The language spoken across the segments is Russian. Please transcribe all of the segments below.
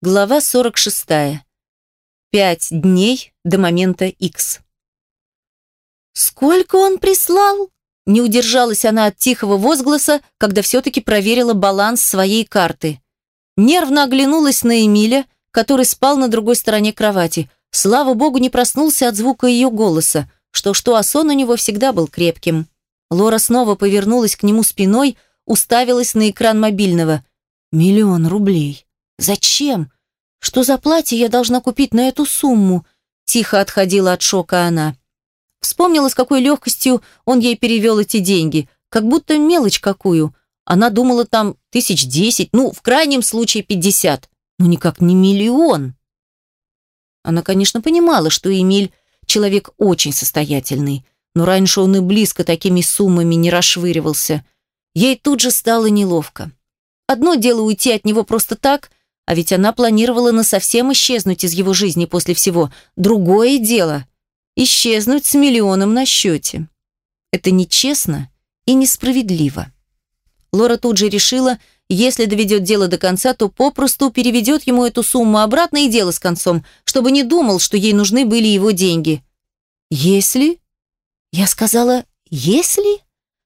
Глава 46. Пять дней до момента X. «Сколько он прислал?» Не удержалась она от тихого возгласа, когда все-таки проверила баланс своей карты. Нервно оглянулась на Эмиля, который спал на другой стороне кровати. Слава богу, не проснулся от звука ее голоса, что-что, а сон у него всегда был крепким. Лора снова повернулась к нему спиной, уставилась на экран мобильного. «Миллион рублей». «Зачем? Что за платье я должна купить на эту сумму?» Тихо отходила от шока она. Вспомнила, с какой легкостью он ей перевел эти деньги, как будто мелочь какую. Она думала там тысяч десять, ну, в крайнем случае пятьдесят, но никак не миллион. Она, конечно, понимала, что Эмиль человек очень состоятельный, но раньше он и близко такими суммами не расшвыривался. Ей тут же стало неловко. Одно дело уйти от него просто так, а ведь она планировала насовсем исчезнуть из его жизни после всего. Другое дело – исчезнуть с миллионом на счете. Это нечестно и несправедливо. Лора тут же решила, если доведет дело до конца, то попросту переведет ему эту сумму обратно и дело с концом, чтобы не думал, что ей нужны были его деньги. «Если?» Я сказала «если?»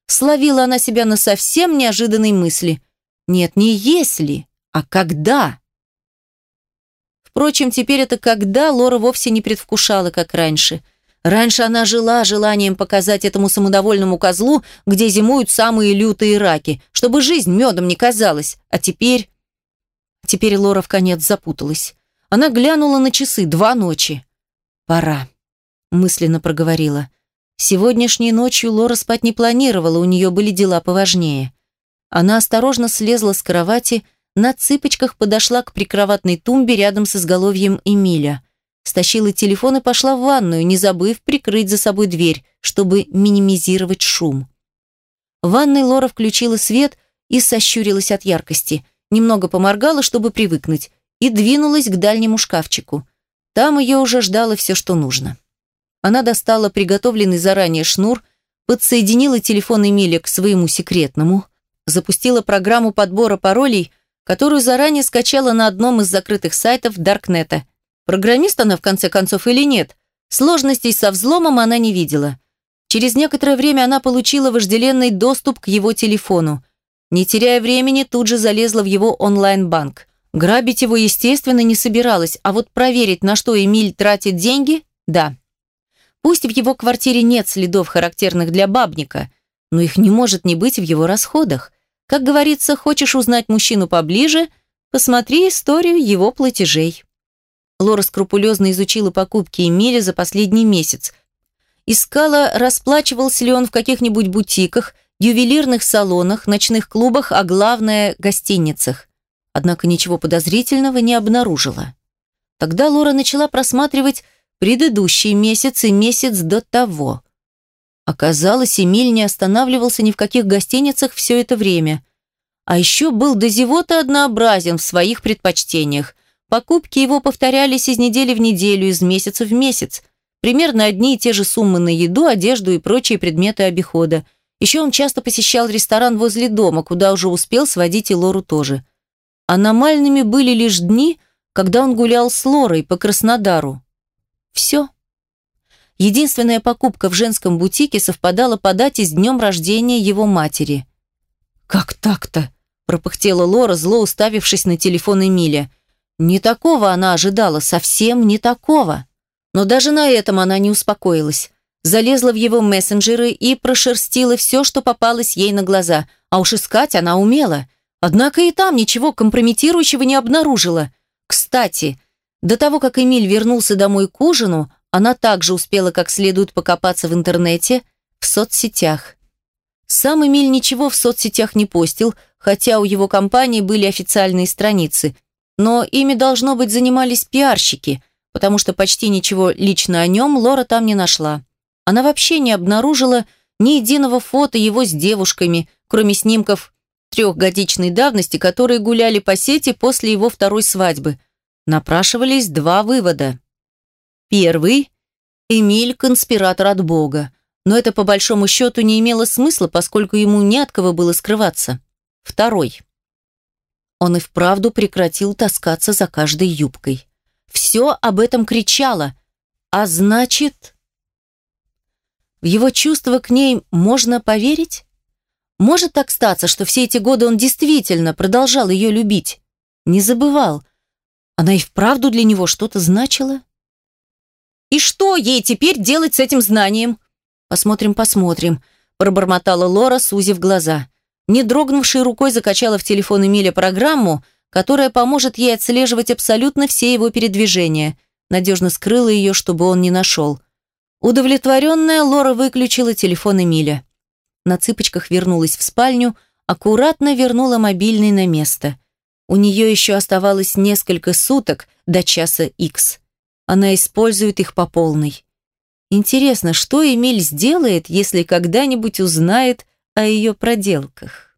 Словила она себя на совсем неожиданной мысли. Нет, не «если», а «когда». Впрочем, теперь это когда Лора вовсе не предвкушала, как раньше. Раньше она жила желанием показать этому самодовольному козлу, где зимуют самые лютые раки, чтобы жизнь медом не казалась. А теперь... Теперь Лора в конец запуталась. Она глянула на часы. Два ночи. «Пора», — мысленно проговорила. Сегодняшней ночью Лора спать не планировала, у нее были дела поважнее. Она осторожно слезла с кровати, на цыпочках подошла к прикроватной тумбе рядом с изголовьем Эмиля. Стащила телефон и пошла в ванную, не забыв прикрыть за собой дверь, чтобы минимизировать шум. В ванной Лора включила свет и сощурилась от яркости. Немного поморгала, чтобы привыкнуть, и двинулась к дальнему шкафчику. Там ее уже ждало все, что нужно. Она достала приготовленный заранее шнур, подсоединила телефон Эмиля к своему секретному, запустила программу подбора паролей – которую заранее скачала на одном из закрытых сайтов Даркнета. Программист она в конце концов или нет? Сложностей со взломом она не видела. Через некоторое время она получила вожделенный доступ к его телефону. Не теряя времени, тут же залезла в его онлайн-банк. Грабить его, естественно, не собиралась, а вот проверить, на что Эмиль тратит деньги – да. Пусть в его квартире нет следов, характерных для бабника, но их не может не быть в его расходах. Как говорится, хочешь узнать мужчину поближе, посмотри историю его платежей. Лора скрупулезно изучила покупки Эмили за последний месяц. Искала, расплачивался ли он в каких-нибудь бутиках, ювелирных салонах, ночных клубах, а главное – гостиницах. Однако ничего подозрительного не обнаружила. Тогда Лора начала просматривать предыдущий месяц и месяц до того. Оказалось, Эмиль не останавливался ни в каких гостиницах все это время. А еще был до зевота однообразен в своих предпочтениях. Покупки его повторялись из недели в неделю, из месяца в месяц. Примерно одни и те же суммы на еду, одежду и прочие предметы обихода. Еще он часто посещал ресторан возле дома, куда уже успел сводить и Лору тоже. Аномальными были лишь дни, когда он гулял с Лорой по Краснодару. Все. Единственная покупка в женском бутике совпадала по дате с днем рождения его матери. «Как так-то?» – пропыхтела Лора, зло уставившись на телефон Эмиля. Не такого она ожидала, совсем не такого. Но даже на этом она не успокоилась. Залезла в его мессенджеры и прошерстила все, что попалось ей на глаза. А уж искать она умела. Однако и там ничего компрометирующего не обнаружила. Кстати, до того, как Эмиль вернулся домой к ужину, она также успела как следует покопаться в интернете, в соцсетях. Сам Эмиль ничего в соцсетях не постил, хотя у его компании были официальные страницы, но ими, должно быть, занимались пиарщики, потому что почти ничего лично о нем Лора там не нашла. Она вообще не обнаружила ни единого фото его с девушками, кроме снимков трехгодичной давности, которые гуляли по сети после его второй свадьбы. Напрашивались два вывода. Первый – Эмиль – конспиратор от Бога. Но это по большому счету не имело смысла, поскольку ему не от кого было скрываться. Второй. Он и вправду прекратил таскаться за каждой юбкой. Все об этом кричало. А значит... В его чувства к ней можно поверить? Может так статься, что все эти годы он действительно продолжал ее любить? Не забывал. Она и вправду для него что-то значила? И что ей теперь делать с этим знанием? Посмотрим, посмотрим, пробормотала Лора, сузив глаза. Не дрогнувшей рукой закачала в телефон Эмиля программу, которая поможет ей отслеживать абсолютно все его передвижения. Надежно скрыла ее, чтобы он не нашел. Удовлетворенная, Лора выключила телефон Эмиля. На цыпочках вернулась в спальню, аккуратно вернула мобильный на место. У нее еще оставалось несколько суток до часа X. Она использует их по полной. Интересно, что Эмиль сделает, если когда-нибудь узнает о ее проделках?